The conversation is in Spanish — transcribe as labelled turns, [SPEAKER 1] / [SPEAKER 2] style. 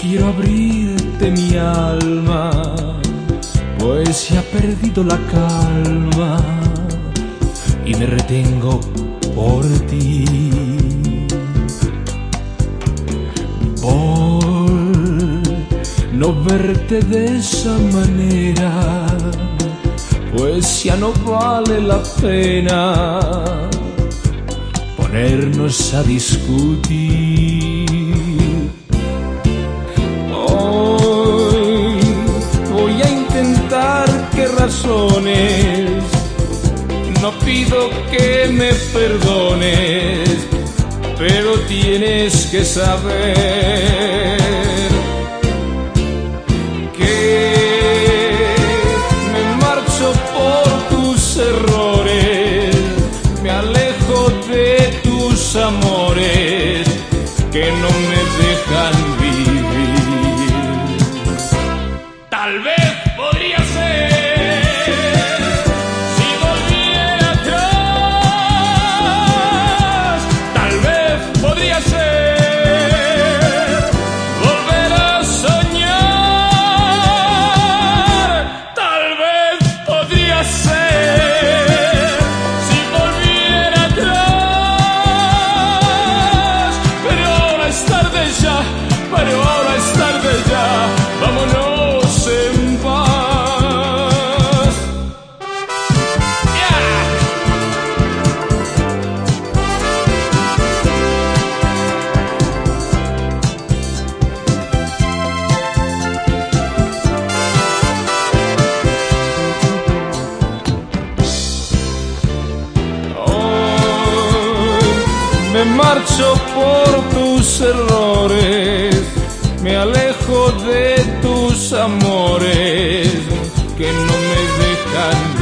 [SPEAKER 1] quiero abrirte mi alma, pues se ha perdido la calma y me retengo por ti. Por no verte de esa manera, pues ya no vale la pena ponernos a discutir. No pido que me perdones, pero tienes que saber que me marcho por tus errores, me alejo de tus amores que no me dejan vivir. Tal vez Yes, sir. Me marcho por tus errores, me alejo de tus amores que no me dejan